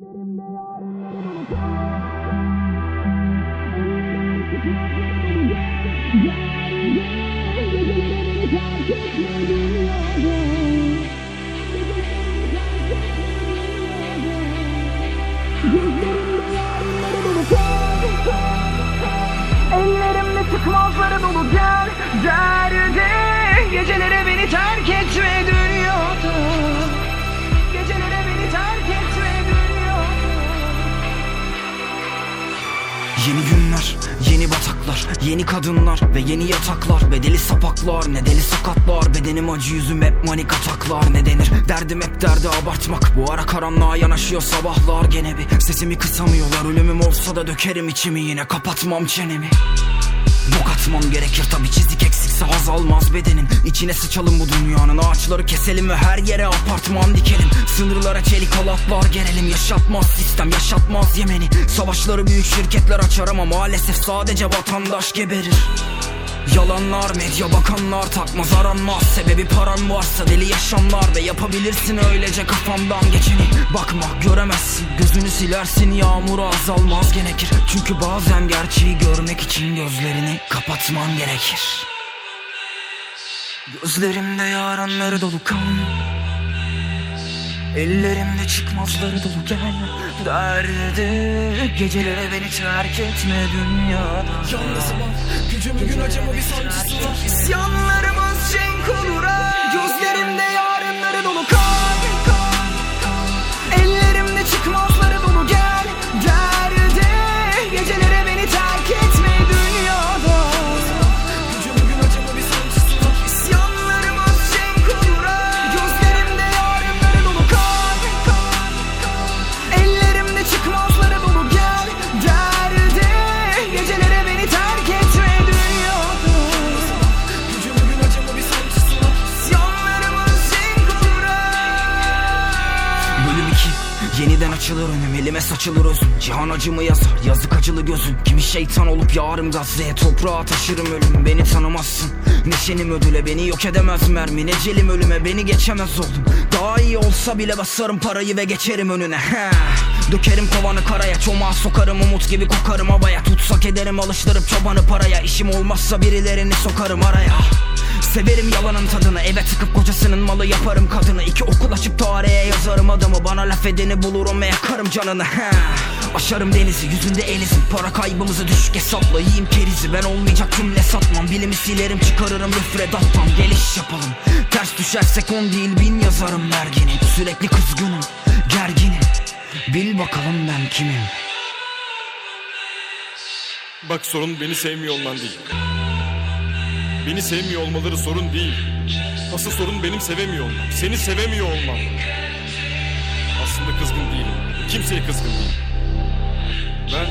Ellerimde çıkmazları dolu gel derdi Gecelere yeni kadınlar ve yeni yataklar. Bedeli sapaklar, ne deli sakatlar. Bedenim acı yüzüm hep manik ataklar. Ne denir, derdim hep derdi abartmak. Bu ara karanlığa yanaşıyor sabahlar gene bir. Sesimi kısamıyorlar, ölümüm olsa da dökerim içimi Yine. Kapatmam çenemi. Bok atmam gerekir tabi çizik eksikse haz almaz bedenin İçine sıçalım bu dünyanın. Ağaçları keselim ve her yere apartman dikelim. Sınırlara çelik halatlar gerelim. Yaşatmaz sistem yaşatmaz Yemeni. Savaşları büyük şirketler açar ama maalesef sadece vatandaş geberir. Yalanlar medya bakanlar takmaz aranmaz. Sebebi paran varsa deli yaşamlar Ve yapabilirsin öylece kafamdan geçeni. Bakma göremezsin. Gözünü silersin Yağmur azalmaz gerekir. Çünkü bazen gerçeği görmek için gözlerini kapatman gerekir Gözlerimde yaranları dolu kan. Ellerimde çıkmazları dolu gel. Derdi Gecelere beni terk etme dünyada. Yalnızım Gücümü gün acıma bir sancısı var. İsyanlarımız cenk olur ha. Gözlerimde açılır önüm elime saçılır özüm. Cihan acımı yazar yazık acılı gözün. Kimi şeytan olup yarım gazete Toprağa taşırım ölüm. Beni tanımazsın. Neşenim ödüle beni yok edemez mermi Necelim ölüme beni geçemez oldum Daha iyi olsa bile basarım parayı ve geçerim önüne. Dökerim kovanı karaya Çomağa sokarım umut gibi kokarım havaya. Tutsak ederim alıştırıp çobanı paraya. İşim olmazsa birilerini sokarım araya Severim yalanın tadını eve tıkıp kocasının malı yaparım kadını. İki okul açıp tarihe yazarım adımı Bana laf edeni bulurum ve yakarım canını. He. Aşarım denizi yüzünde elizim Para kaybımızı düşük hesapla yiyeyim kerizi. Ben olmayacak cümle satmam. Bilimi silerim çıkarırım müfredattan. Geliş yapalım. Ters düşersek on değil bin yazarım derginim Sürekli kızgınım gerginim. Bil bakalım ben kimim. Bak sorun beni sevmiyor olman değil. Beni sevmiyor olmaları sorun değil. Asıl sorun benim sevemiyor olmam. Seni sevemiyor olmam. Aslında kızgın değilim. Kimseye kızgın değilim. Ben...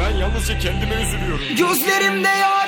Ben yalnızca kendime üzülüyorum. Gözlerimde yarınları